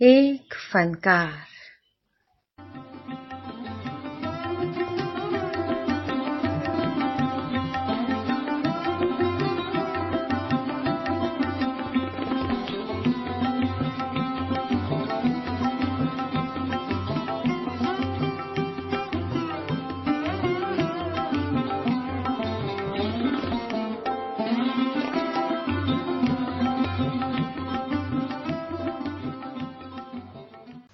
एक फनकार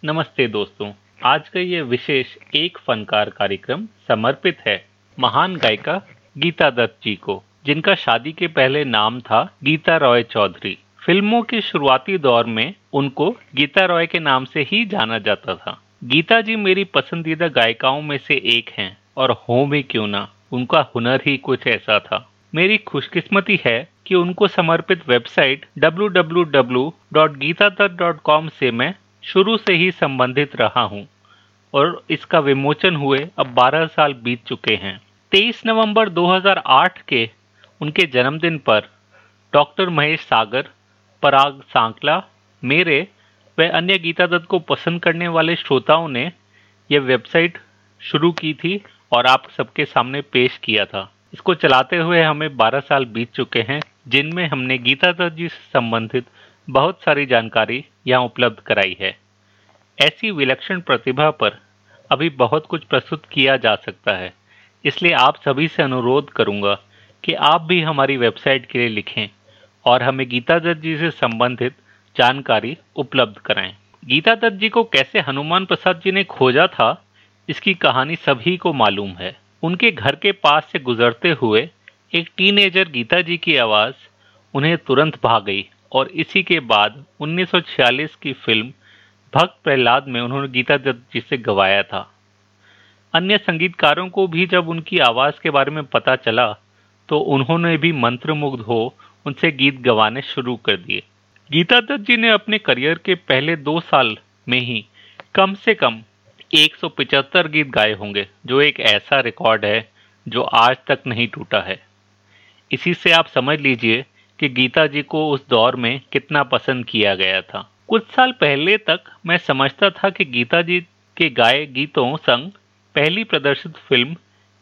नमस्ते दोस्तों, आज का ये विशेष एक फनकार कार्यक्रम समर्पित है महान गायिका गीता दत्त जी को, जिनका शादी के पहले नाम था गीता रॉय चौधरी। फ़िल्मों के शुरुआती दौर में उनको गीता रॉय के नाम से ही जाना जाता था। गीता जी मेरी पसंदीदा गायिकाओं में से एक हैं, और हो भी क्यों ना, उनका हुनर ही कुछ ऐसा था। मेरी खुशकिस्मती है कि उनको समर्पित वेबसाइट www.geetadat.com से मैं शुरू से ही संबंधित रहा हूँ और इसका विमोचन हुए अब 12 साल बीत चुके हैं। 23 नवंबर 2008 के उनके जन्मदिन पर डॉक्टर महेश सागर, पराग सांकला, मेरे व अन्य गीता दत्त को पसंद करने वाले श्रोताओं ने यह वेबसाइट शुरू की थी और आप सबके सामने पेश किया था। इसको चलाते हुए हमें 12 साल बीत चुके हैं, जिनमें हमने गीता दत्त जी से संबंधित बहुत सारी जानकारी यहाँ उपलब्ध कराई है। ऐसी विलक्षण प्रतिभा पर अभी बहुत कुछ प्रस्तुत किया जा सकता है। इसलिए आप सभी से अनुरोध करूँगा कि आप भी हमारी वेबसाइट के लिए लिखें और हमें गीता दत्त जी से संबंधित जानकारी उपलब्ध कराएँ। गीता दत्त जी को कैसे हनुमान प्रसाद जी ने खोजा था, इसकी कहानी सभी को मालूम है। उनके घर के पास से गुजरते हुए एक टीनेजर गीता जी की आवाज़ उन्हें तुरंत भा गई और इसी के बाद 1946 की फ़िल्म भक्त प्रहलाद में उन्होंने गीता दत्त जी से गवाया था। अन्य संगीतकारों को भी जब उनकी आवाज़ के बारे में पता चला तो उन्होंने भी मंत्रमुग्ध हो उनसे गीत गवाने शुरू कर दिए। गीता दत्त जी ने अपने करियर के पहले दो साल में ही कम से कम 175 गीत गाए होंगे, जो एक ऐसा रिकॉर्ड है जो आज तक नहीं टूटा है। इसी से आप समझ लीजिए कि गीता जी को उस दौर में कितना पसंद किया गया था। कुछ साल पहले तक मैं समझता था कि गीता जी के गाए गीतों संग पहली प्रदर्शित फ़िल्म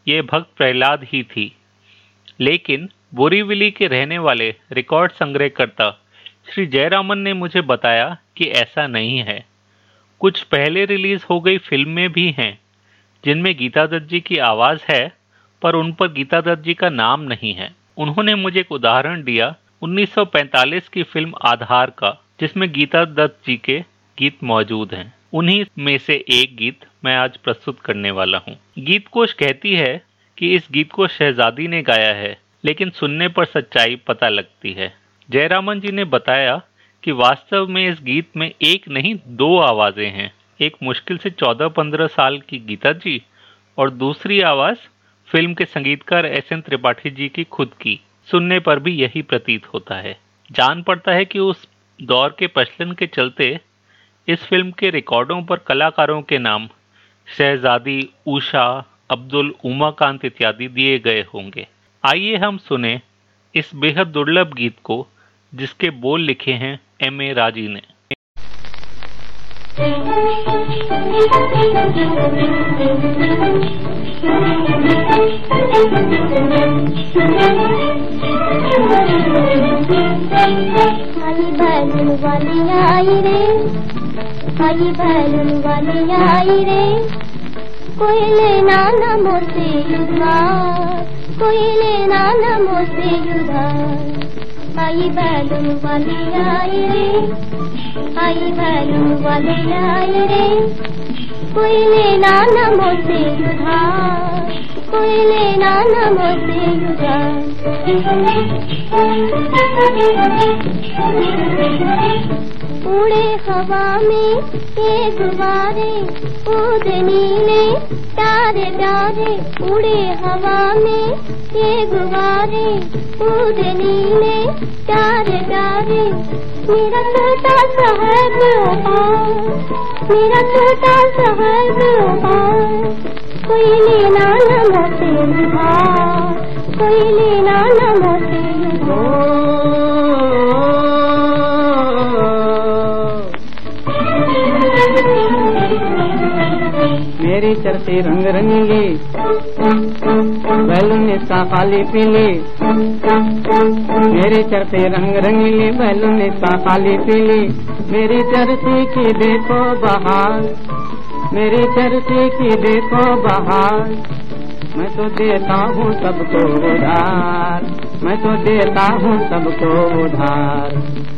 ये भक्त प्रहलाद ही थी। लेकिन बोरीविली के रहने वाले रिकॉर्ड संग्रहकर्ता श्री जयरामन ने मुझे बताया कि ऐसा नहीं है। कुछ पहले रिलीज़ हो गई फ़िल्में भी हैं, जिनमें गीता दत्त जी की आवाज़ है, पर उन पर गीता दत्त जी का नाम नहीं है। उन्होंने मुझे एक उदाहरण दिया 1945 की फ़िल्म आधार का। जिसमें गीता दत्त जी के गीत मौजूद हैं। उन्हीं में से एक गीत मैं आज प्रस्तुत करने वाला हूँ। गीत कोश कहती है कि इस गीत को शहजादी ने गाया है, लेकिन सुनने पर सच्चाई पता लगती है। जयरामन जी ने बताया कि वास्तव में इस गीत में एक नहीं, दो आवाज़ें हैं। एक मुश्किल से 14-15 साल की गीता जी और दूसरी आवाज़ फ़िल्म के संगीतकार एस एन त्रिपाठी जी की खुद की। सुनने पर भी यही प्रतीत होता है। जान पड़ता है कि उस दौर के प्रचलन के चलते इस फ़िल्म के रिकॉर्डों पर कलाकारों के नाम शहजादी, उषा, अब्दुल उमाकांत इत्यादि दिए गए होंगे। आइए हम सुने इस बेहद दुर्लभ गीत को, जिसके बोल लिखे हैं एम ए राज़ी ने। आई बैलून वाली आई रे आई बैलून वाली आई रे कोई लेना न मोसे उधार कोई लेना न मोसे उधार आई बैलून वाली आई रे आई बैलून वाली आई रे कोई लेना न मोसे उधार कोई लेना न मोसे उड़े हवा में ये गुब्बारे उड़नी ने तारे प्यारे उड़े हवा में ये गुब्बारे उड़नी ने तारे प्यारे मेरा छोटा शहर मेरा छोटा शहर कोई लेना न मोसे कोई लेना न मोसे चरती रंग रंगीली बैलून इसका खाली पीली मेरी चरती रंग रंगीली बैलून इसका खाली पीली मेरी चरती की देखो बहार, मेरी चरती की देखो बहार। मैं तो देता हूँ सबको उधार, मैं तो देता हूँ सबको उधार।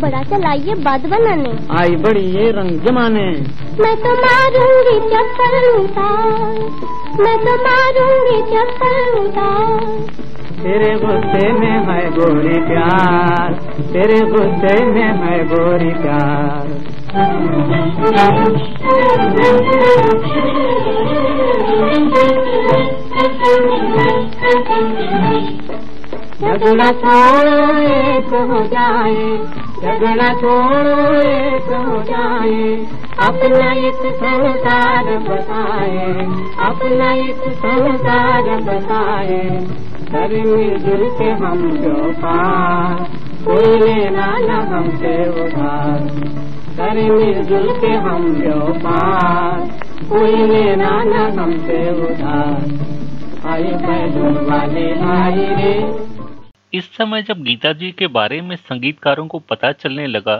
बड़ा चलाइए बात बनाने आई बड़ी ये रंग जमाने। मैं तो मारूँगी चप्पल उतार। मैं तो मारूँगी चप्पल उतार। तेरे गुस्से में है गोरी प्यार। तेरे गुस्से में है गोरी प्यार। छोड़ो एक हो जाए। झगड़ा छोड़ो एक जाए अपना एक संसार बताए, अपना एक संसार बताए। कर मिलजुल के हम जो पार, कोई लेना न हमसे उधार। कर मिलजुल के हम जो पार, कोई लेना न हमसे उधार। आई बैलून वाले आई रे इस समय जब गीता जी के बारे में संगीतकारों को पता चलने लगा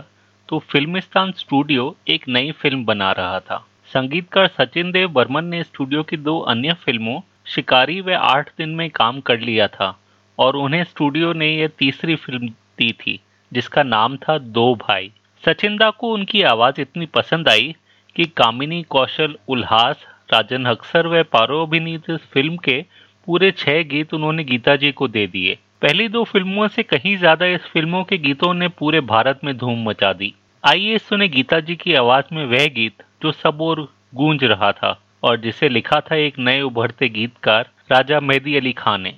तो फिल्मिस्तान स्टूडियो एक नई फ़िल्म बना रहा था। संगीतकार सचिन देव बर्मन ने स्टूडियो की दो अन्य फ़िल्मों, शिकारी व आठ दिन में काम कर लिया था, और उन्हें स्टूडियो ने यह तीसरी फ़िल्म दी थी, जिसका नाम था दो भाई। सचिंदा को उनकी आवाज़ इतनी पसंद आई कि कामिनी, कौशल, उल्हास, राजन अक्सर व पारो अभिनीत फ़िल्म के पूरे छह गीत उन्होंने गीता जी को दे दिए। पहली दो फ़िल्मों से कहीं ज़्यादा इस फ़िल्मों के गीतों ने पूरे भारत में धूम मचा दी। आइए सुने गीता जी की आवाज़ में वह गीत जो सब और गूंज रहा था और जिसे लिखा था एक नए उभरते गीतकार राजा मेहदी अली खान ने।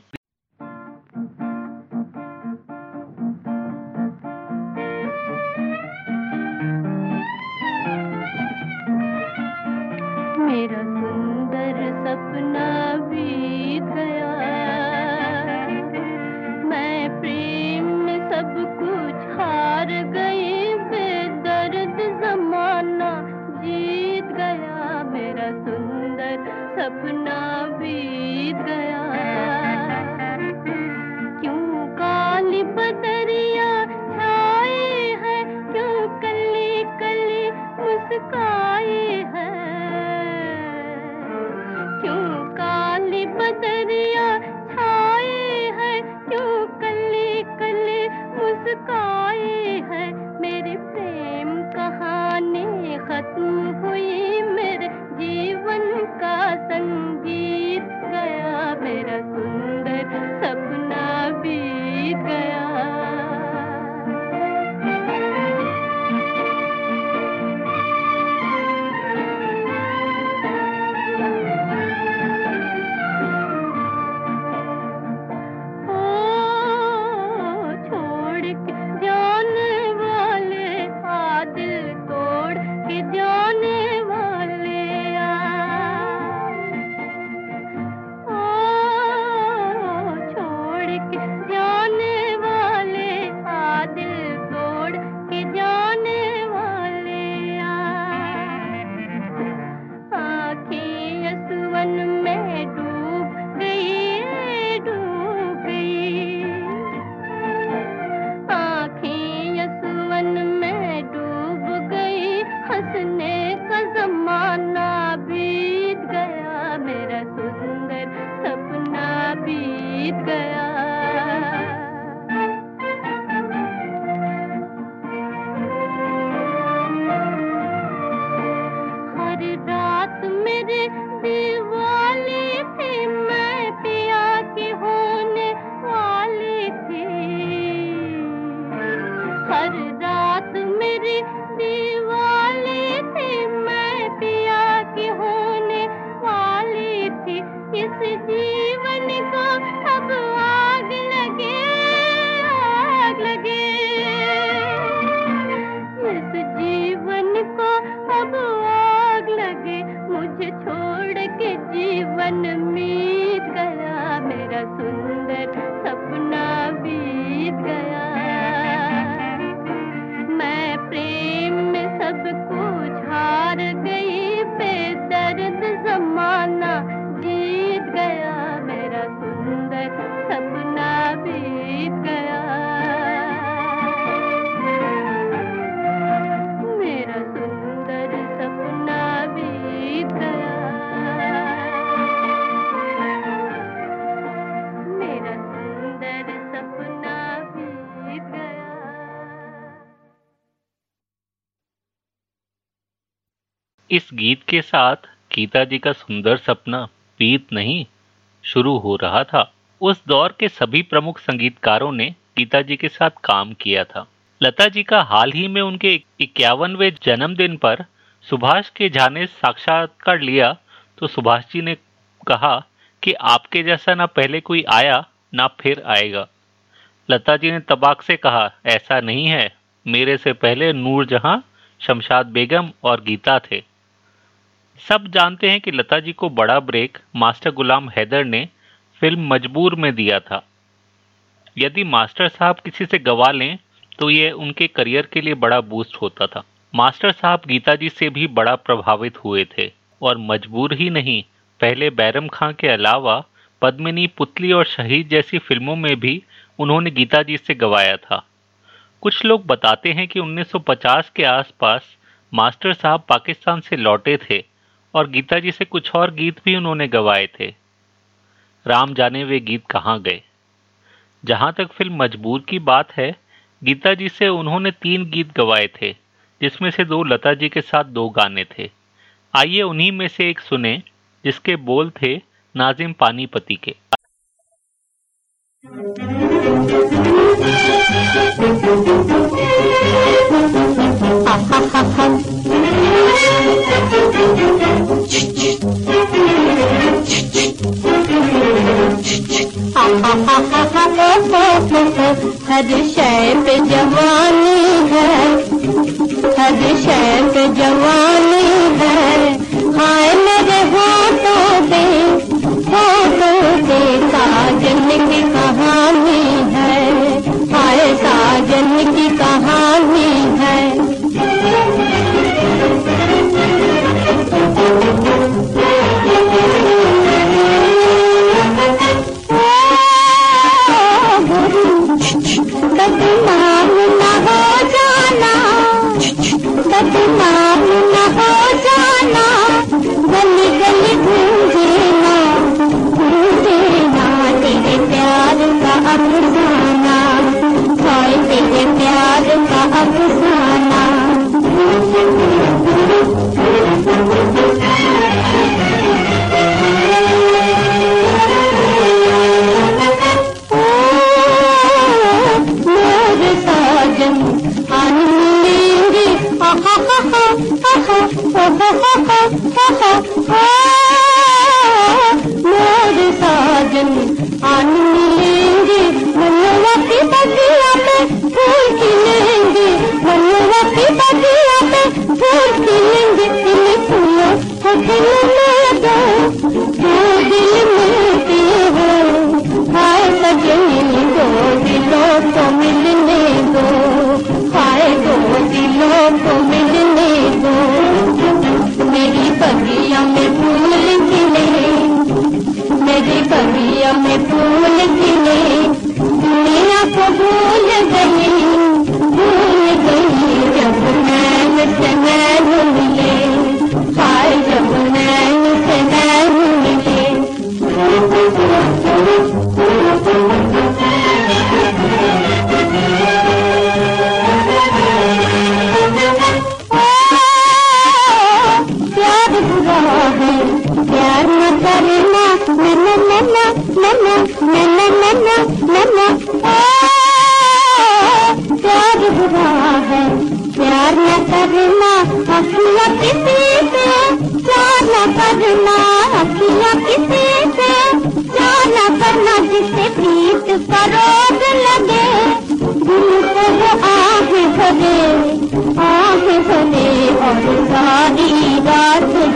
इस गीत के साथ गीता जी का सुंदर सपना बीत नहीं शुरू हो रहा था। उस दौर के सभी प्रमुख संगीतकारों ने गीता जी के साथ काम किया था। लता जी का हाल ही में उनके इक्यावनवे जन्मदिन पर सुभाष के झा ने साक्षात्कार लिया तो सुभाष जी ने कहा कि आपके जैसा ना पहले कोई आया, ना फिर आएगा। लता जी ने तबाक से कहा, ऐसा नहीं है। मेरे से पहले नूर जहाँ शमशाद बेगम और गीता थे। सब जानते हैं कि लता जी को बड़ा ब्रेक मास्टर गुलाम हैदर ने फ़िल्म मजबूर में दिया था। यदि मास्टर साहब किसी से गवा लें तो ये उनके करियर के लिए बड़ा बूस्ट होता था। मास्टर साहब गीता जी से भी बड़ा प्रभावित हुए थे और मजबूर ही नहीं, पहले बैरम खां के अलावा पद्मिनी, पुतली और शहीद जैसी फ़िल्मों में भी उन्होंने गीता जी से गवाया था। कुछ लोग बताते हैं कि 1950 के आसपास मास्टर साहब पाकिस्तान से लौटे थे और गीता जी से कुछ और गीत भी उन्होंने गवाए थे। राम जाने वे गीत कहाँ गए? जहाँ तक फ़िल्म मजबूर की बात है, गीता जी से उन्होंने तीन गीत गवाए थे, जिसमें से दो लता जी के साथ दो गाने थे। आइए उन्हीं में से एक सुने, जिसके बोल थे नाजिम पानीपति के। हर शय पे जवानी है। हर पे जवानी है। हाय मेरे हाथों पे हाथों पे साजन की कहानी है। हाय साजन की कहानी है।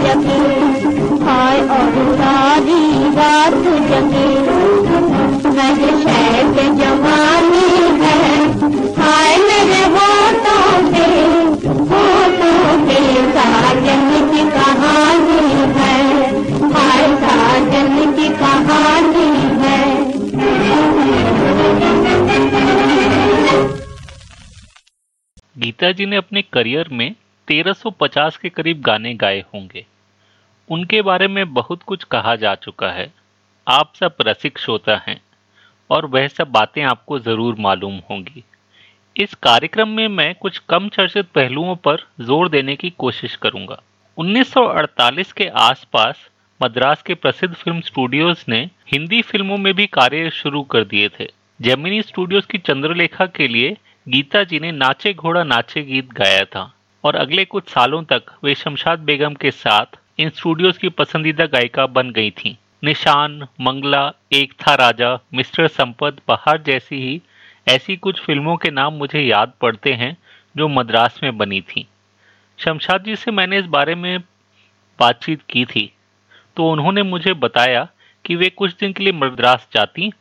जगे और सारी रात जगे। रह शैक जवानी है। मेरे साजन की कहानी है। साजन की कहानी है। गीता जी ने अपने करियर में 1350 के करीब गाने गाए होंगे। उनके बारे में बहुत कुछ कहा जा चुका है। आप सब रसिक श्रोता हैं और वह सब बातें आपको ज़रूर मालूम होंगी। इस कार्यक्रम में मैं कुछ कम चर्चित पहलुओं पर ज़ोर देने की कोशिश करूँगा। 1948 के आसपास मद्रास के प्रसिद्ध फ़िल्म स्टूडियोज ने हिंदी फ़िल्मों में भी कार्य शुरू कर दिए थे। जेमिनी स्टूडियोज की चंद्रलेखा के लिए गीता जी ने नाचे घोड़ा नाचे गीत गाया था और अगले कुछ सालों तक वे शमशाद बेगम के साथ इन स्टूडियोज की पसंदीदा गायिका बन गई थी। निशान, मंगला, एक था राजा, मिस्टर संपत बहार जैसी ही ऐसी कुछ फ़िल्मों के नाम मुझे याद पड़ते हैं जो मद्रास में बनी थी। शमशाद जी से मैंने इस बारे में बातचीत की थी तो उन्होंने मुझे बताया कि वे कुछ दिन के लिए मद्रास जाती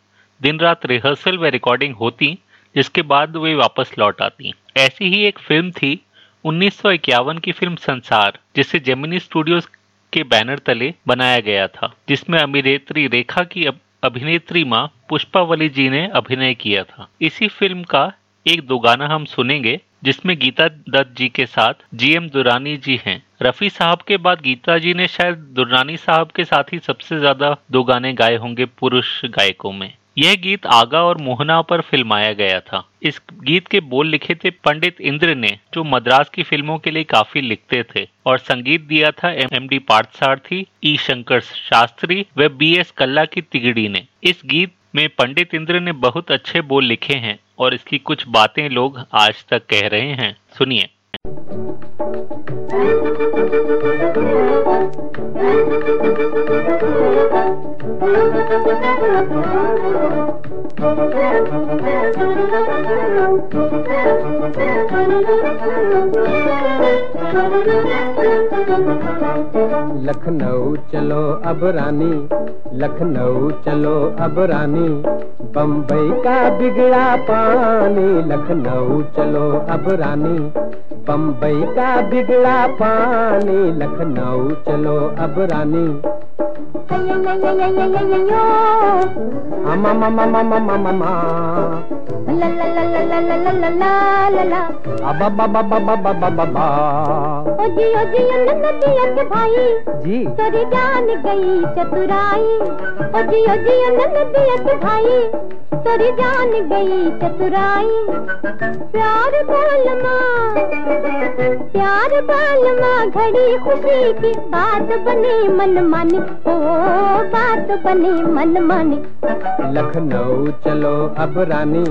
दिन रात रिहर्सल व रिकॉर्डिंग होती, जिसके बाद वे वापस लौट आती। ऐसी ही एक फ़िल्म थी, उन्नीस सौ इक्यावन की फ़िल्म संसार, जिसे जेमिनी स्टूडियोज के बैनर तले बनाया गया था, जिसमें अभिनेत्री रेखा की अभिनेत्री माँ पुष्पावली जी ने अभिनय किया था। इसी फ़िल्म का एक दो गाना हम सुनेंगे, जिसमें गीता दत्त जी के साथ जीएम दुरानी जी हैं। रफी साहब के बाद गीता जी ने शायद दुरानी साहब के साथ ही सबसे ज़्यादा दो गाने गाए होंगे पुरुष गायकों में। यह गीत आगा और मोहना पर फिल्माया गया था। इस गीत के बोल लिखे थे पंडित इंद्र ने, जो मद्रास की फ़िल्मों के लिए काफ़ी लिखते थे, और संगीत दिया था M D Parthasarathy E Shankar Shastri व बी एस कल्ला की तिगड़ी ने। इस गीत में पंडित इंद्र ने बहुत अच्छे बोल लिखे हैं, और इसकी कुछ बातें लोग आज तक कह रहे हैं। सुनिए। लखनऊ चलो अब रानी, लखनऊ चलो अब रानी बम्बई का बिगड़ा पानी, लखनऊ चलो अब रानी बम्बई का बिगड़ा पानी, लखनऊ चलो अब रानी। तोरी जान गई चतुराई ओ जियो जियो भाई तोरी जान गई चतुराई प्यार बाल माँ प्यार बाल माँ घड़ी खुशी की बात बनी मन मानी। ओ, बात बनी मन मानी। लखनऊ चलो अब रानी,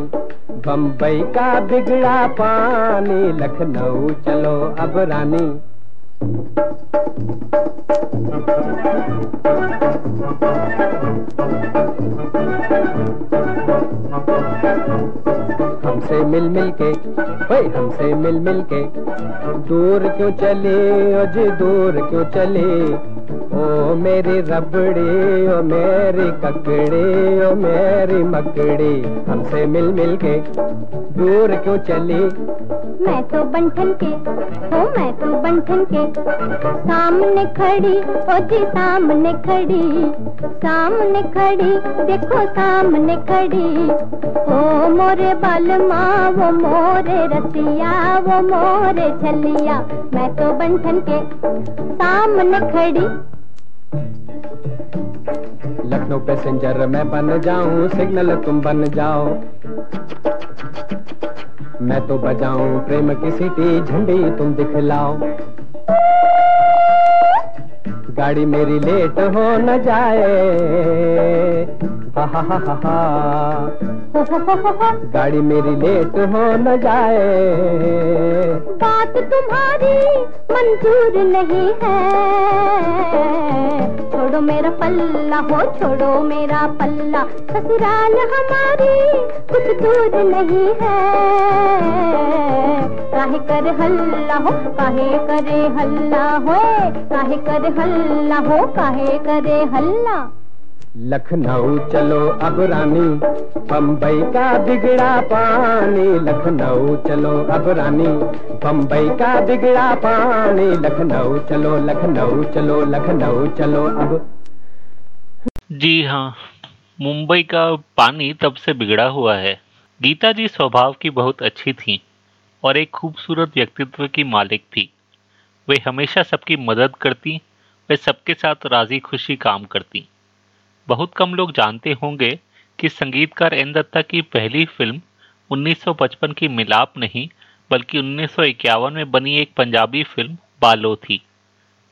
बम्बई का बिगड़ा पानी। लखनऊ चलो अब रानी हमसे मिल मिल के, ओए, हमसे मिल मिल के। दूर क्यों चले, ओ जी, दूर क्यों चले? ओ मेरी रबड़ी, ओ मेरी ककड़ी, ओ मेरी मकड़ी। हमसे मिल मिल के, दूर क्यों चली? मैं तो बंठन के, हो मैं तो बंठन के। सामने खड़ी, ओ जी सामने खड़ी सामने खड़ी, देखो सामने खड़ी। ओ मोरे बाल माँ वो मोरे रसिया, वो मोरे छलिया, मैं तो बंठन के सामने खड़ी। लखनऊ पैसेंजर, मैं बन जाऊँ, सिग्नल तुम बन जाओ। मैं तो बजाऊं, प्रेम की सीटी, झंडी तुम दिखलाओ। गाड़ी मेरी लेट हो न जाए। गाड़ी मेरी लेट हो न जाए। बात तुम्हारी मंजूर नहीं है। छोड़ो मेरा पल्ला, हो छोड़ो मेरा पल्ला। ससुराल हमारी कुछ दूर नहीं है। काहे कर हल्ला हो, काहे करे हल्ला हो काहे कर हल्ला हो, काहे करे हल्ला? लखनऊ चलो अब रानी, बम्बई का बिगड़ा पानी। लखनऊ चलो अब रानी, बम्बई का बिगड़ा पानी। लखनऊ चलो लखनऊ चलो लखनऊ चलो अब। जी हाँ मुंबई का पानी तब से बिगड़ा हुआ है। गीता जी स्वभाव की बहुत अच्छी थी और एक खूबसूरत व्यक्तित्व की मालिक थी। वे हमेशा सबकी मदद करती, वे सबके साथ राज़ी खुशी काम करती। बहुत कम लोग जानते होंगे कि संगीतकार एन दत्ता की पहली फ़िल्म 1955 की मिलाप नहीं, बल्कि 1951 में बनी एक पंजाबी फ़िल्म, बालो थी।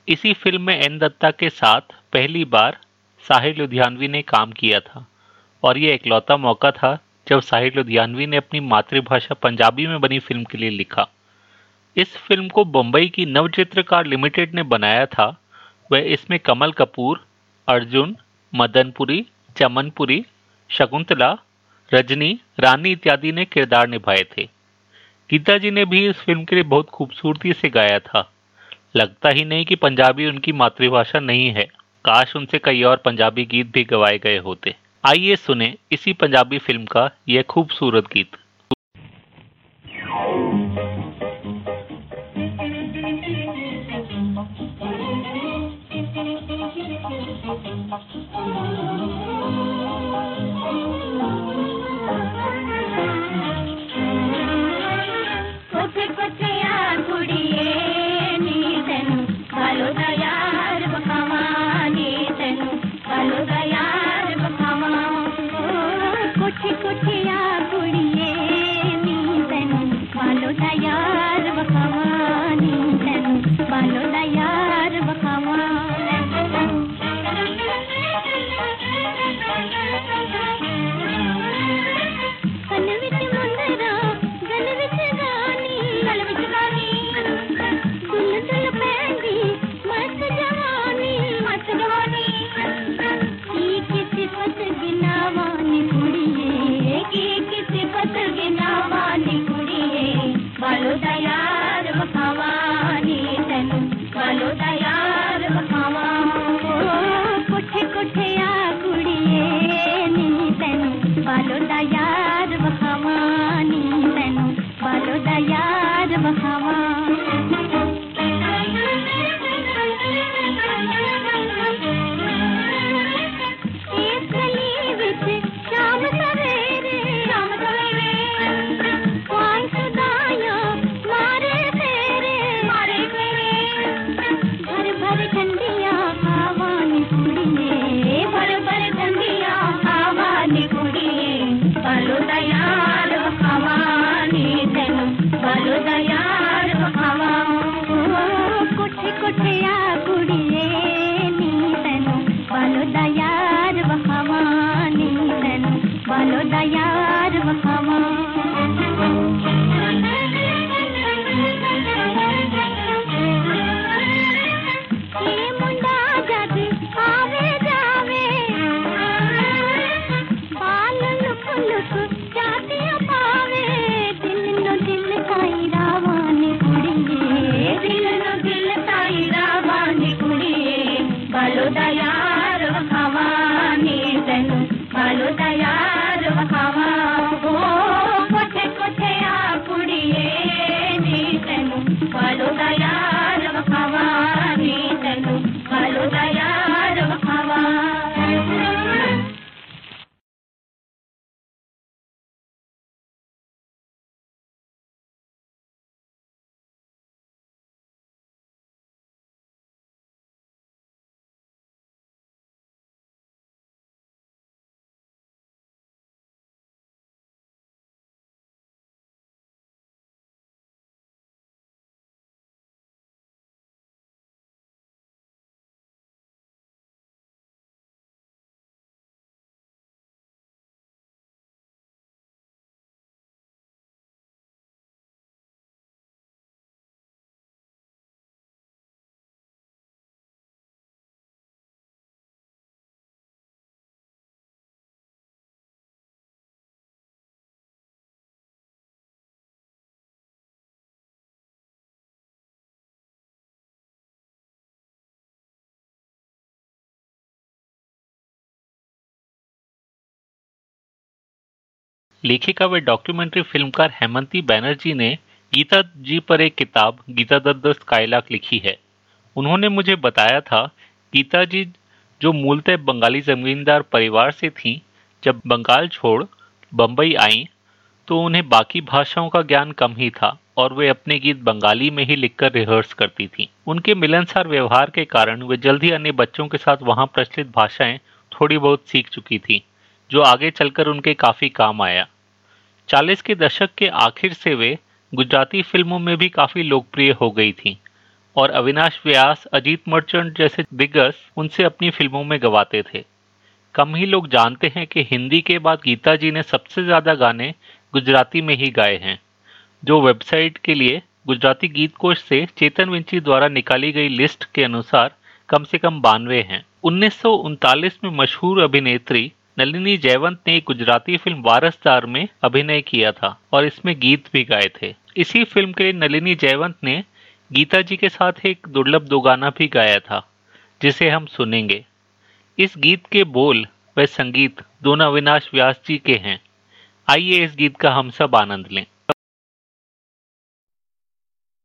इसी फ़िल्म में एन दत्ता के साथ पहली बार साहिर लुधियानवी ने काम किया था, और ये इकलौता मौका था जब साहिर लुधियानवी ने अपनी मातृभाषा पंजाबी में बनी फ़िल्म के लिए लिखा। इस फ़िल्म को बम्बई की नवचित्रकार लिमिटेड ने बनाया था। वह इसमें कमल कपूर, अर्जुन मदनपुरी, चमनपुरी, शकुंतला, रजनी, रानी इत्यादि ने किरदार निभाए थे। गीता जी ने भी इस फ़िल्म के लिए बहुत खूबसूरती से गाया था। लगता ही नहीं कि पंजाबी उनकी मातृभाषा नहीं है। काश उनसे कई और पंजाबी गीत भी गवाए गए होते। आइए सुने इसी पंजाबी फ़िल्म का यह खूबसूरत गीत। लेखिका व डॉक्यूमेंट्री फिल्मकार हेमंती बैनर्जी ने गीता जी पर एक किताब, गीता दत्त स्काईलाक लिखी है। उन्होंने मुझे बताया था, गीता जी जो मूलतः बंगाली जमींदार परिवार से थीं, जब बंगाल छोड़ बंबई आईं तो उन्हें बाकी भाषाओं का ज्ञान कम ही था और वे अपने गीत बंगाली में ही लिखकर रिहर्स करती थीं। उनके मिलनसार व्यवहार के कारण वे जल्द ही अन्य बच्चों के साथ वहाँ प्रचलित भाषाएँ थोड़ी बहुत सीख चुकी थी। जो आगे चलकर उनके काफ़ी काम आया। चालीस के दशक के आखिर से वे गुजराती फ़िल्मों में भी काफ़ी लोकप्रिय हो गई थी, और अविनाश व्यास, अजीत मर्चेंट जैसे दिग्गज उनसे अपनी फ़िल्मों में गवाते थे। कम ही लोग जानते हैं कि हिंदी के बाद गीता जी ने सबसे ज़्यादा गाने गुजराती में ही गाए हैं, जो वेबसाइट के लिए गुजराती गीत कोश से चेतन विंची द्वारा निकाली गई लिस्ट के अनुसार कम से कम बानवे हैं। उन्नीस सौ उनतालीस में मशहूर अभिनेत्री नलिनी जयवंत ने गुजराती फ़िल्म वारसदार में अभिनय किया था और इसमें गीत भी गाए थे। इसी फ़िल्म के लिए नलिनी जयवंत ने गीता जी के साथ एक दुर्लभ दो गाना भी गाया था, जिसे हम सुनेंगे। इस गीत के बोल व संगीत दोनों अविनाश व्यास जी के हैं। आइए इस गीत का हम सब आनंद लें।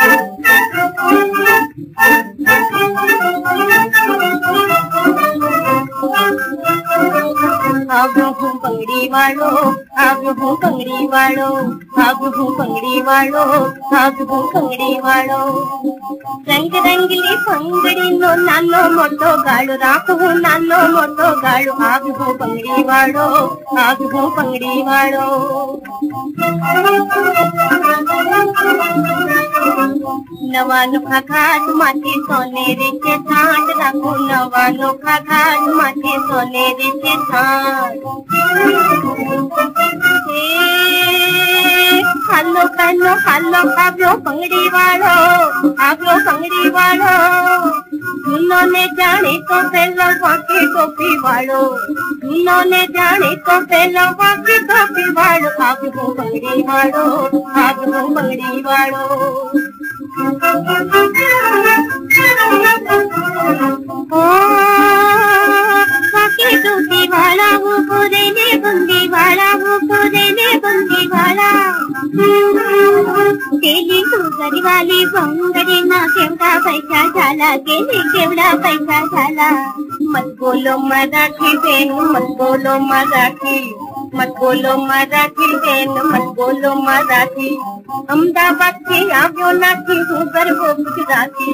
Thank you. अब पंगड़ी नो नानो मोटो गाड़ो, राख हूँ मोटो गाड़ो, अब हूँ पगड़ी वालो, अब हूँ पगड़ी वालो। नवा नोखा घाट माटी सोनेरी के घाट राखो नवा नोखा घाट માંથી સોનેરી છે ઠાંડ હાલો કાનો હાલો આવ્યો પંગડી વાળો આવ્યો પંગડી વાળો જૂનો ને જાણે તો પેલો વાંકી ટોપી વાળો જૂનો ને જાણે તો પેલો વાંકી ટોપી વાળો આવ્યો પંગડી વાળો આવ્યો પંગડી વાળો વાંકી केली सुगरी वाली बंगडी ना केवढा पैसा झाला केली केवढा पैसा झाला मत बोलो मराठी बेन मत बोलो मराठी मत बोलो मराठी बेन मत बोलो मराठी અમદાવાદ થી આવ્યો નથી હું ગરબો ગુજરાતી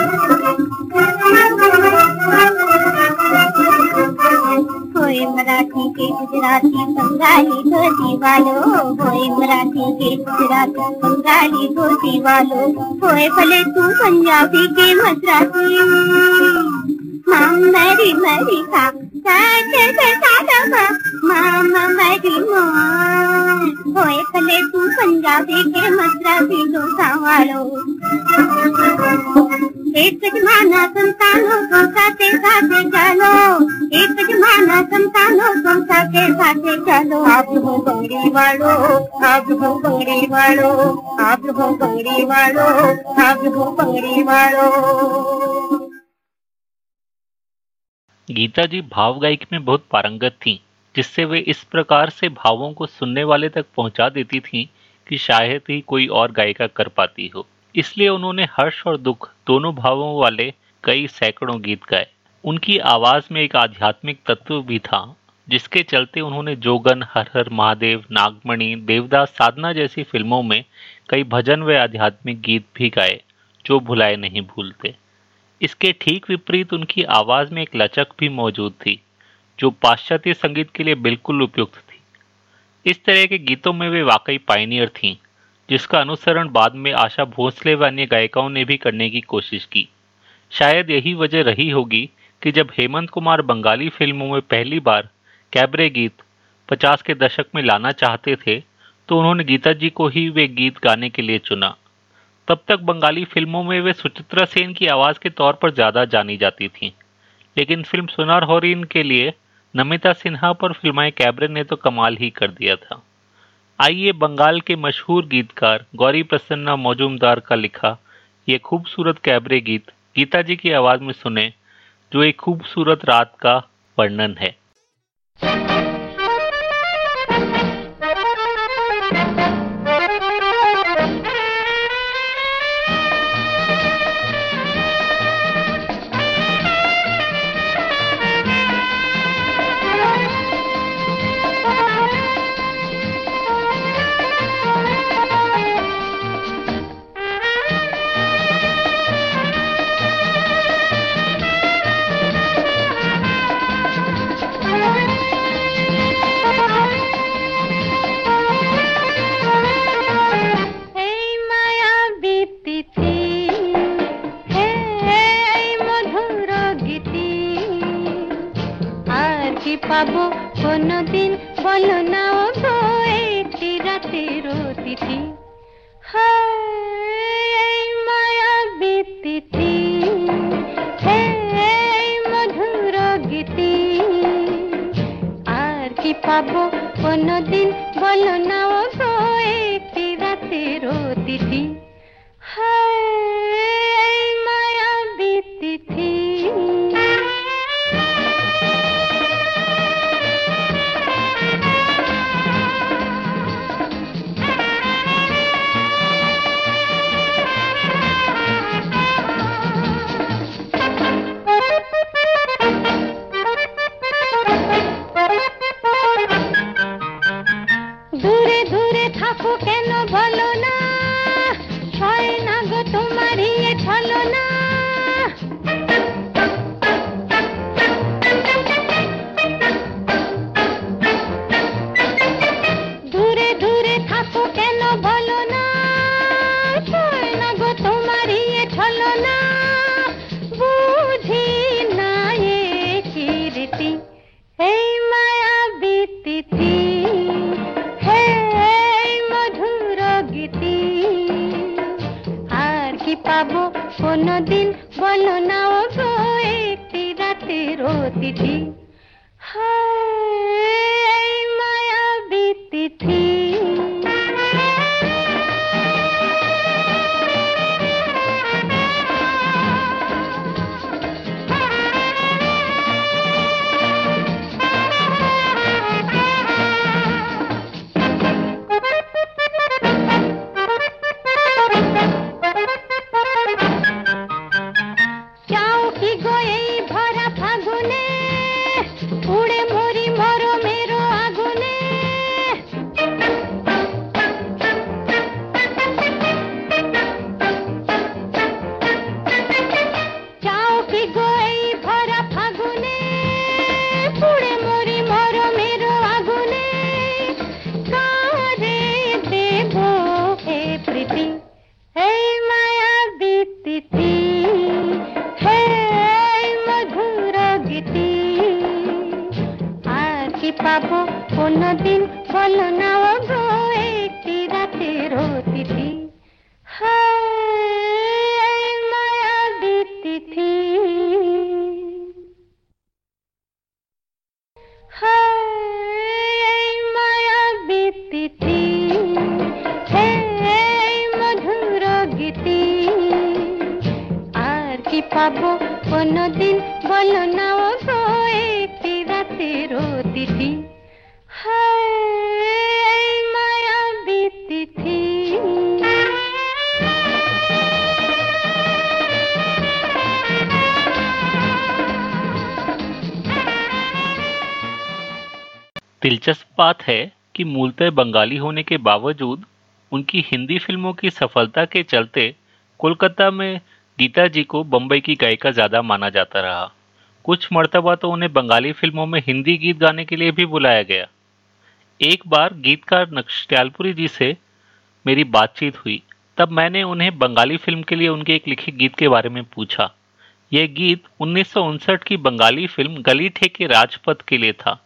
कोई मराठी के गुजराती बंगाली धोती वालो होए मराठी के गुजराती बंगाली धोती वालो होए भले तू पंजाबी के मद्रासी मरी मरी का तू पंजाबी के मद्रासी डोसा वालो एक जमाना संतानो के साथे चलो एक जमाना संतानो के साथे चलो आप हो बंगड़ी वालो आप हो बंगड़ी वालो आप हो बंगड़ी वालो आप हो बंगड़ी वालो गीता जी भाव गायक में बहुत पारंगत थीं, जिससे वे इस प्रकार से भावों को सुनने वाले तक पहुँचा देती थीं कि शायद ही कोई और गायिका कर पाती हो। इसलिए उन्होंने हर्ष और दुख दोनों भावों वाले कई सैकड़ों गीत गाए। उनकी आवाज़ में एक आध्यात्मिक तत्व भी था जिसके चलते उन्होंने जोगन हर हर महादेव नागमणि देवदास साधना जैसी फ़िल्मों में कई भजन व आध्यात्मिक गीत भी गाए जो भुलाए नहीं भूलते। इसके ठीक विपरीत उनकी आवाज़ में एक लचक भी मौजूद थी, जो पाश्चात्य संगीत के लिए बिल्कुल उपयुक्त थी। इस तरह के गीतों में वे वाकई पाइनियर थीं, जिसका अनुसरण बाद में आशा भोसले व अन्य गायिकाओं ने भी करने की कोशिश की। शायद यही वजह रही होगी कि जब हेमंत कुमार बंगाली फ़िल्मों में पहली बार कैबरे गीत 50 के दशक में लाना चाहते थे तो उन्होंने गीता जी को ही वे गीत गाने के लिए चुना। तब तक बंगाली फ़िल्मों में वे सुचित्रा सेन की आवाज़ के तौर पर ज़्यादा जानी जाती थीं। लेकिन फ़िल्म सुनार होरिन के लिए नमिता सिन्हा पर फिल्माएँ कैबरे ने तो कमाल ही कर दिया था। आइए बंगाल के मशहूर गीतकार गौरी प्रसन्ना मौजूमदार का लिखा ये खूबसूरत कैबरे गीत गीता जी की आवाज़ में सुने, जो एक खूबसूरत रात का वर्णन है। কোনদিন বলো না ও গো একটি রাতের অতিথি। পাবো কোনদিন বলো না ও গো একটি রাতের অতিথি হায় এই মায়া বিতিথি दिलचस्प बात है कि मूलतः बंगाली होने के बावजूद उनकी हिंदी फिल्मों की सफलता के चलते कोलकाता में गीता जी को बम्बई की गायिका ज़्यादा माना जाता रहा। कुछ मर्तबा तो उन्हें बंगाली फ़िल्मों में हिंदी गीत गाने के लिए भी बुलाया गया। एक बार गीतकार नक्शत्यालपुरी जी से मेरी बातचीत हुई। तब मैंने उन्हें बंगाली फ़िल्म के लिए उनके एक लिखे गीत के बारे में पूछा। यह गीत उन्नीस सौ उनसठ की बंगाली फ़िल्म गली ठेके राजपथ के लिए था।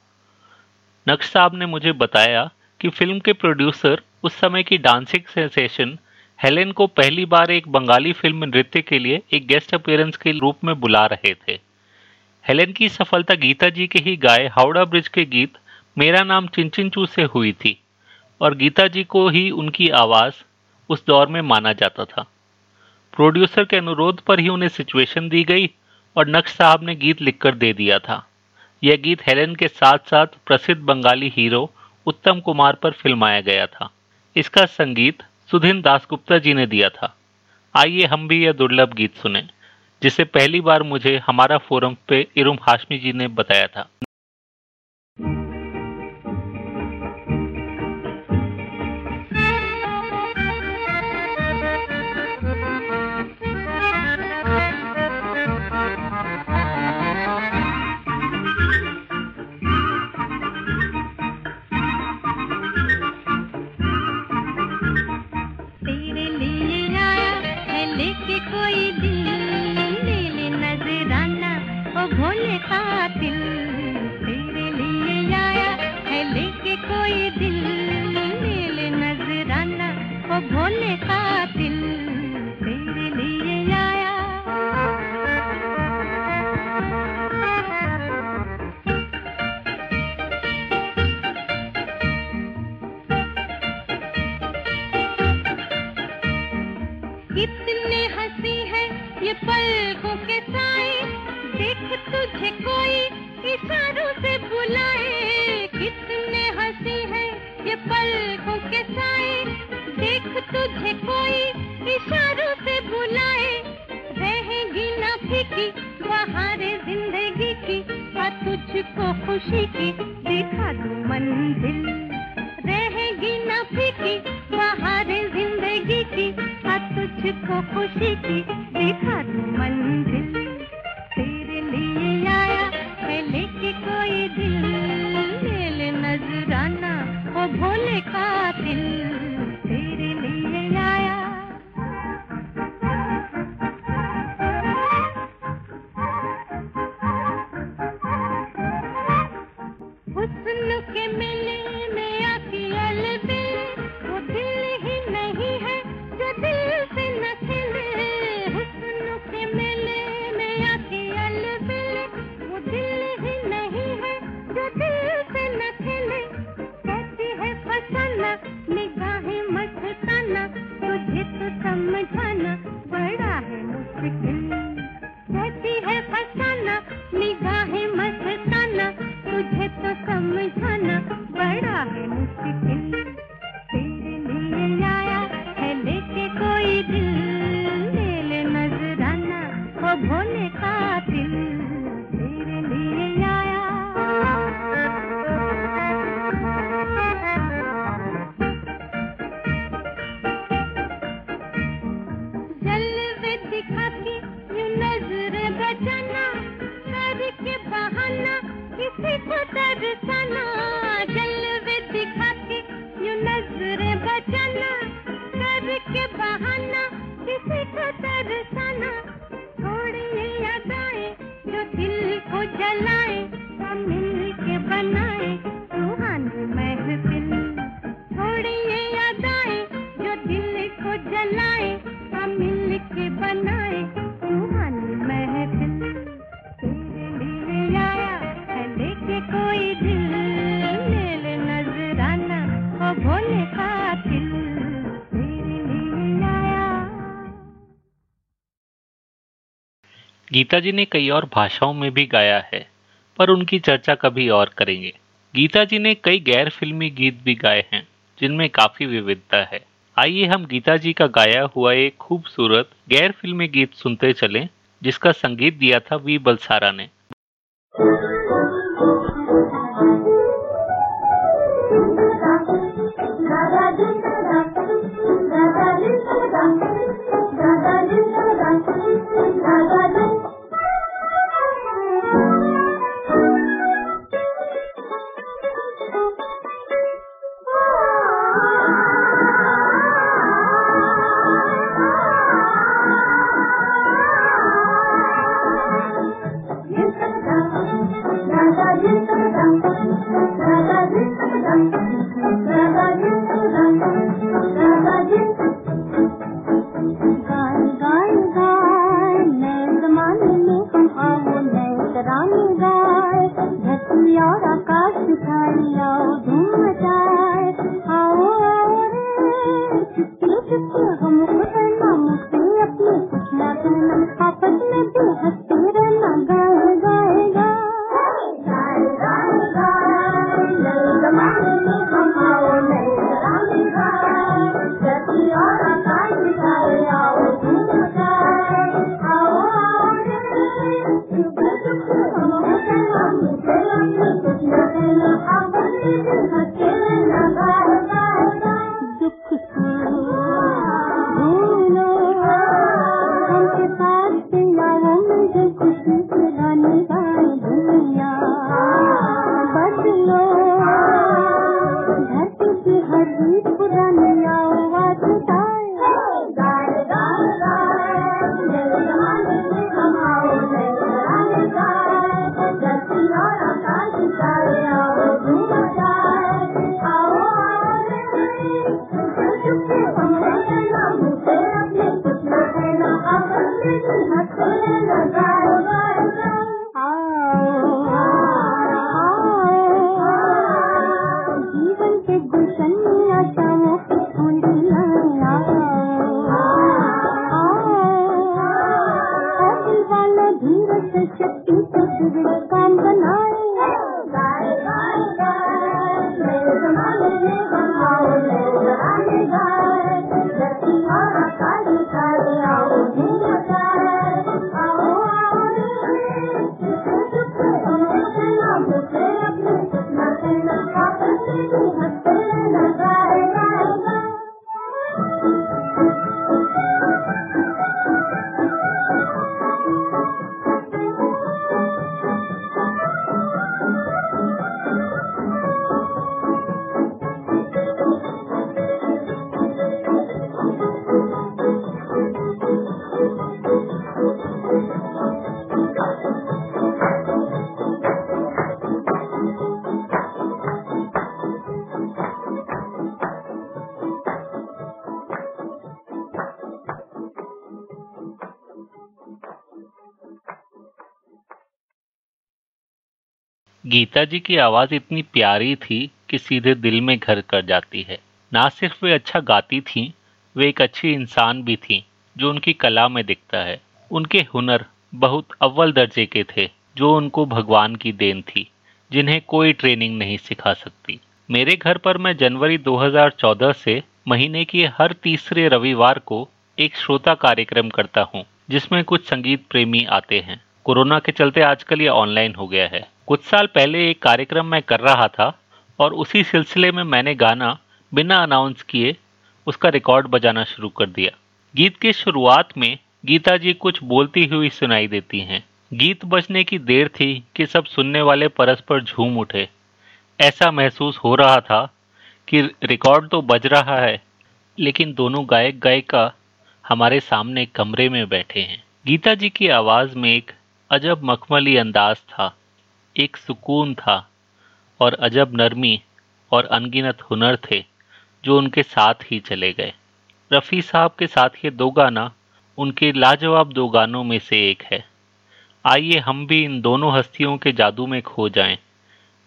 नक्श साहब ने मुझे बताया कि फ़िल्म के प्रोड्यूसर उस समय की डांसिंग सेंसेशन हेलेन को पहली बार एक बंगाली फ़िल्म नृत्य के लिए एक गेस्ट अपीयरेंस के रूप में बुला रहे थे। हेलेन की सफलता गीता जी के ही गाए हावड़ा ब्रिज के गीत मेरा नाम चिंचिंचू से हुई थी और गीता जी को ही उनकी आवाज़ उस दौर में माना जाता था। प्रोड्यूसर के अनुरोध पर ही उन्हें सिचुएशन दी गई और नक्श साहब ने गीत लिखकर दे दिया था। यह गीत हेलेन के साथ साथ प्रसिद्ध बंगाली हीरो उत्तम कुमार पर फिल्माया गया था। इसका संगीत सुधीन दासगुप्ता जी ने दिया था। आइए हम भी यह दुर्लभ गीत सुने, जिसे पहली बार मुझे हमारा फोरम पे इरुम हाशमी जी ने बताया था। गीता जी ने कई और भाषाओं में भी गाया है, पर उनकी चर्चा कभी और करेंगे। गीता जी ने कई गैर फिल्मी गीत भी गाए हैं, जिनमें काफ़ी विविधता है। आइए हम गीता जी का गाया हुआ एक खूबसूरत गैर फिल्मी गीत सुनते चलें, जिसका संगीत दिया था वी बलसारा ने। गीता जी की आवाज़ इतनी प्यारी थी कि सीधे दिल में घर कर जाती है। ना सिर्फ़ वे अच्छा गाती थी, वे एक अच्छी इंसान भी थी, जो उनकी कला में दिखता है। उनके हुनर बहुत अव्वल दर्जे के थे, जो उनको भगवान की देन थी, जिन्हें कोई ट्रेनिंग नहीं सिखा सकती। मेरे घर पर मैं जनवरी 2014 से महीने के हर तीसरे रविवार को एक श्रोता कार्यक्रम करता हूँ, जिसमें कुछ संगीत प्रेमी आते हैं। कोरोना के चलते आजकल ये ऑनलाइन हो गया है। कुछ साल पहले एक कार्यक्रम मैं कर रहा था और उसी सिलसिले में मैंने गाना बिना अनाउंस किए उसका रिकॉर्ड बजाना शुरू कर दिया। गीत की शुरुआत में गीता जी कुछ बोलती हुई सुनाई देती हैं। गीत बजने की देर थी कि सब सुनने वाले परस्पर झूम उठे। ऐसा महसूस हो रहा था कि रिकॉर्ड तो बज रहा है, लेकिन दोनों गायक गायिका हमारे सामने कमरे में बैठे हैं। गीता जी की आवाज़ में एक अजब मखमली अंदाज था। एक सुकून था और अजब नरमी और अनगिनत हुनर थे, जो उनके साथ ही चले गए। रफ़ी साहब के साथ ये दो गाना उनके लाजवाब दो गानों में से एक है। आइए हम भी इन दोनों हस्तियों के जादू में खो जाएँ।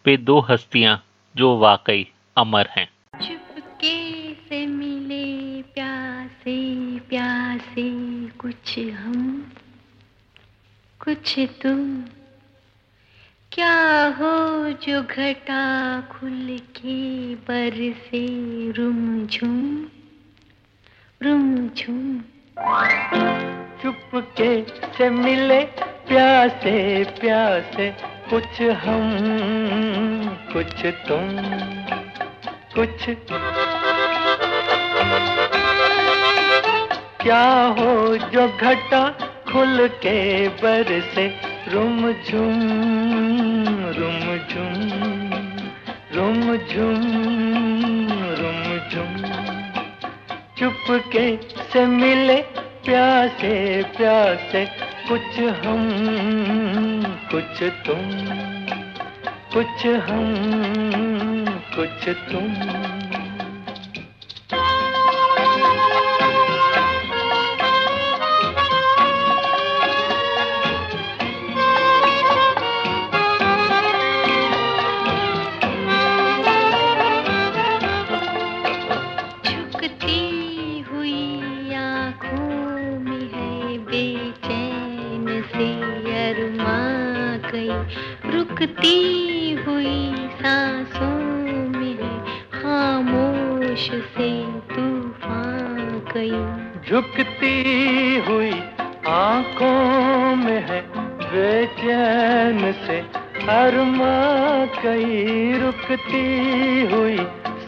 वे दो हस्तियाँ जो वाकई अमर हैं। चुपके से मिले प्यासे प्यासे कुछ हम, कुछ तुम। क्या हो जो घटा खुल के बरसे रुम झुम रुम झुम। चुपके से मिले प्यासे प्यासे। कुछ हम, कुछ तुम, कुछ क्या हो जो घटा खुल के बरसे रुम झुम रुम झुम रुम झुम रुम झुम। चुपके से मिले प्यासे प्यासे कुछ हम, कुछ तुम, कुछ हम, कुछ तुम। कई हुई आँखों में है बेचैन से। अरमा कई रुकती हुई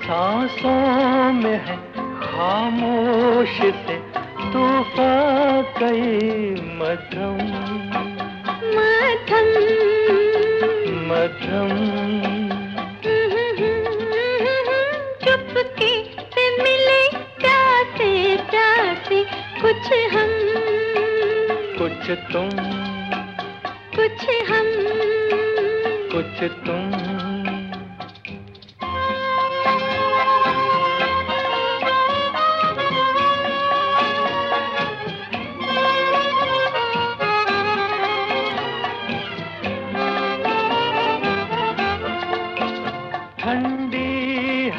सांसों में है खामोश से। तूफ़ान कई मधम मधम मधम कुछ हम। कुछ तुम। कुछ हम। कुछ तुम।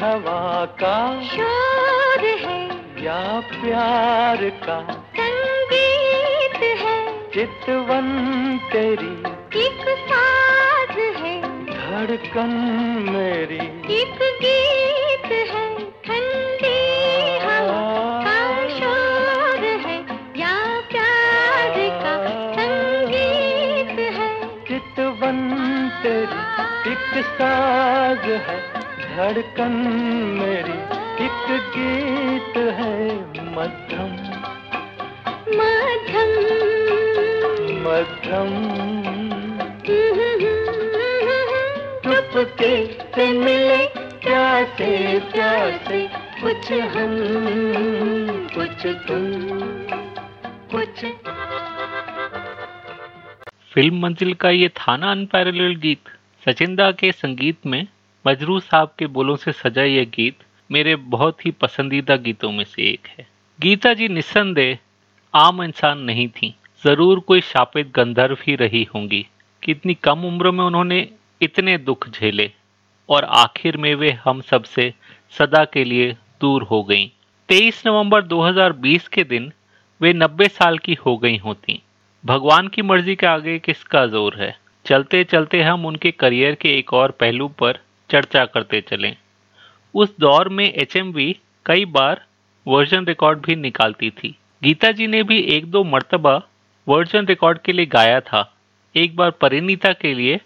हवा का शोर है। या प्यार का चितवन तेरी। एक साज है। धड़कन मेरी। एक गीत है। ठंडी हवा शोर है। या प्यार का संगीत है। चितवन तेरी। एक साज है। धड़कन से मिले, प्यासे प्यासे, कुछ हम, कुछ तुम, कुछ फ़िल्म मंजिल का ये था ना अनपैरेलल गीत, सचिंदा के संगीत में मजरू साहब के बोलों से सजा यह गीत मेरे बहुत ही पसंदीदा गीतों में से एक है। गीता जी निस्संदेह आम इंसान नहीं थी, ज़रूर कोई शापित गंधर्व ही रही होंगी। कितनी कम उम्र में उन्होंने इतने दुख झेले। और आखिर में वे हम सबसे सदा के लिए दूर हो गईं। 23 नवंबर 2020 के दिन वे 90 साल की हो गई होती। भगवान की मर्ज़ी के आगे किसका ज़ोर है? चलते चलते हम उनके करियर के एक और पहलू पर चर्चा करते चलें। उस दौर में एचएमवी कई बार वर्जन रिकॉर्ड भी निकालती थी। गीता जी ने भी एक दो मर्तबा वर्जन रिकॉर्ड के लिए गाया था, एक बार परिणीता के लिए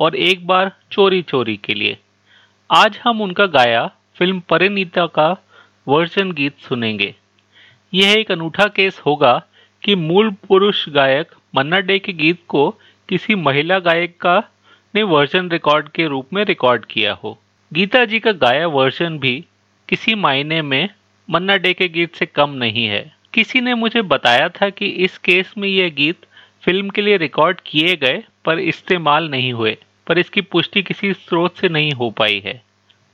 और एक बार चोरी चोरी के लिए। आज हम उनका गाया फ़िल्म परिणीता का वर्जन गीत सुनेंगे। यह एक अनूठा केस होगा कि मूल पुरुष गायक मन्ना डे के गीत को किसी महिला गायक का ने वर्जन रिकॉर्ड के रूप में रिकॉर्ड किया हो। गीता जी का गाया वर्जन भी किसी मायने में मन्ना डे के गीत से कम नहीं है। किसी ने मुझे बताया था कि इस केस में यह गीत फ़िल्म के लिए रिकॉर्ड किए गए पर इस्तेमाल नहीं हुए। पर इसकी पुष्टि किसी स्रोत से नहीं हो पाई है।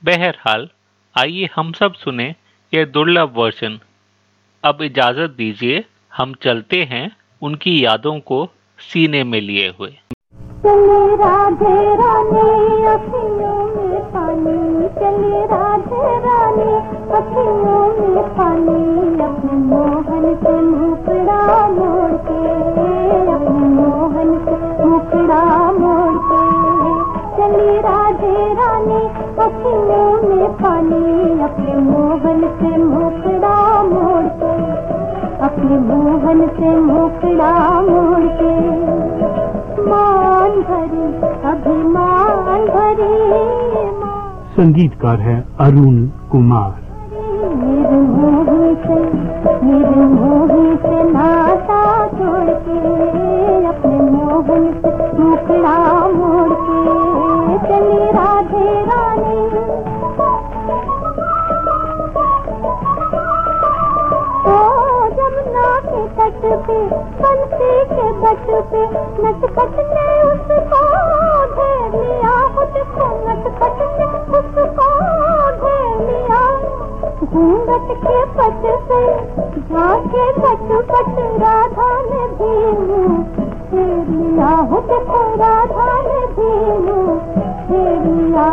बहरहाल, आइए हम सब सुने यह दुर्लभ वर्जन अब इजाज़त दीजिए, हम चलते हैं उनकी यादों को सीने में लिए हुए। चले राधे अखियों में पानी। चले राधे अखियों में पानी। अपने मोहन मुखड़ा पानी अपने मोहन से मुखड़ा मोड़ के अपने मोहन से मुखड़ा मोड़ के। मान भरी अभिमान भरी संगीतकार है अरुण कुमार। निर्मोही से मेरे से के पे बंसी के बट पे नटखट ने उसको घेर लिया मुझको नटखट ने उसको घेर लिया घूंघट के पट से झांके पट पट राधा ने भी घेर लिया मुझको राधा ने भी घेर लिया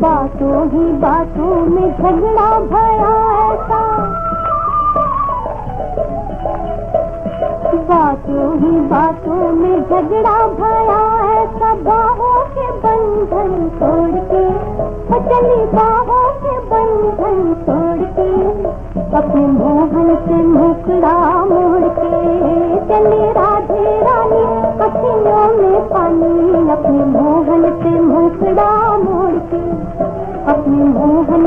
बातों ही बातों में झगड़ा भया ऐसा बातों ही बातों में झगड़ा भया ऐसा बाहों के बंधन तोड़ के। वो चली बाहों के बंधन तोड़ के। अपने मोहन से मुकड़ा मोड़ के। चली राधे रानी अखियों में पानी। अपने मोहन से मुकड़ा मोड़ के। अपने मोहन